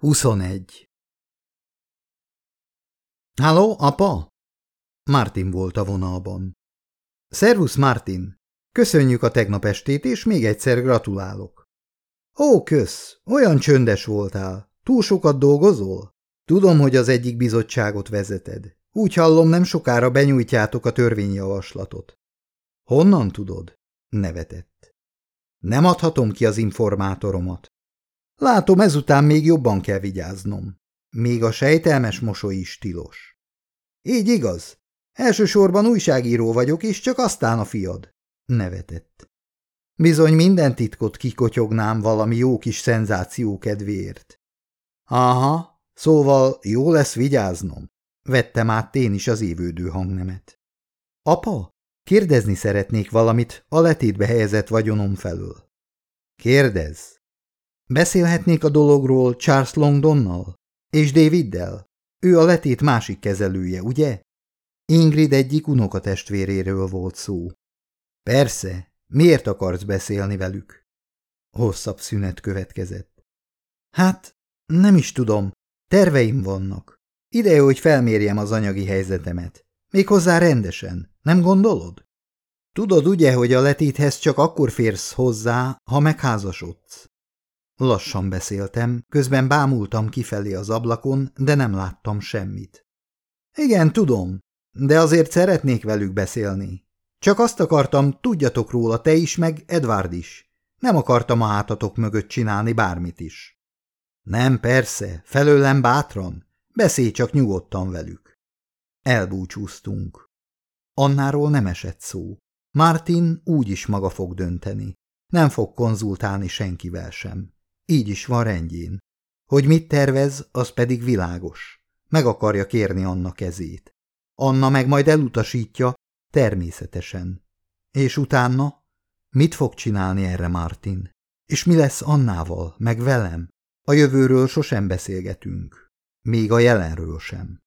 21. Halló, apa? Martin volt a vonalban. Szervusz, Martin! Köszönjük a tegnap estét, és még egyszer gratulálok. Ó, kösz, olyan csöndes voltál. Túl sokat dolgozol? Tudom, hogy az egyik bizottságot vezeted. Úgy hallom, nem sokára benyújtjátok a törvényjavaslatot. Honnan tudod? Nevetett. Nem adhatom ki az informátoromat. Látom, ezután még jobban kell vigyáznom. Még a sejtelmes mosoly is tilos. Így igaz. Elsősorban újságíró vagyok, és csak aztán a fiad. Nevetett. Bizony minden titkot kikotyognám valami jó kis szenzáció kedvéért. Aha, szóval jó lesz vigyáznom. Vettem át én is az évődő hangnemet. Apa, kérdezni szeretnék valamit a letétbe helyezett vagyonom felől. Kérdezz. Beszélhetnék a dologról Charles Longdonnal? És Daviddel? Ő a letét másik kezelője, ugye? Ingrid egyik unokatestvéréről volt szó. Persze, miért akarsz beszélni velük? Hosszabb szünet következett. Hát, nem is tudom, terveim vannak. Ideje, hogy felmérjem az anyagi helyzetemet. Méghozzá rendesen, nem gondolod? Tudod ugye, hogy a letéthez csak akkor férsz hozzá, ha megházasodsz. Lassan beszéltem, közben bámultam kifelé az ablakon, de nem láttam semmit. Igen, tudom, de azért szeretnék velük beszélni. Csak azt akartam, tudjatok róla te is, meg Edward is. Nem akartam a hátatok mögött csinálni bármit is. Nem, persze, felőlem bátran. Beszélj csak nyugodtan velük. Elbúcsúztunk. Annáról nem esett szó. Martin úgy is maga fog dönteni. Nem fog konzultálni senkivel sem. Így is van rendjén. Hogy mit tervez, az pedig világos. Meg akarja kérni Anna kezét. Anna meg majd elutasítja, természetesen. És utána? Mit fog csinálni erre Martin? És mi lesz Annával, meg velem? A jövőről sosem beszélgetünk. Még a jelenről sem.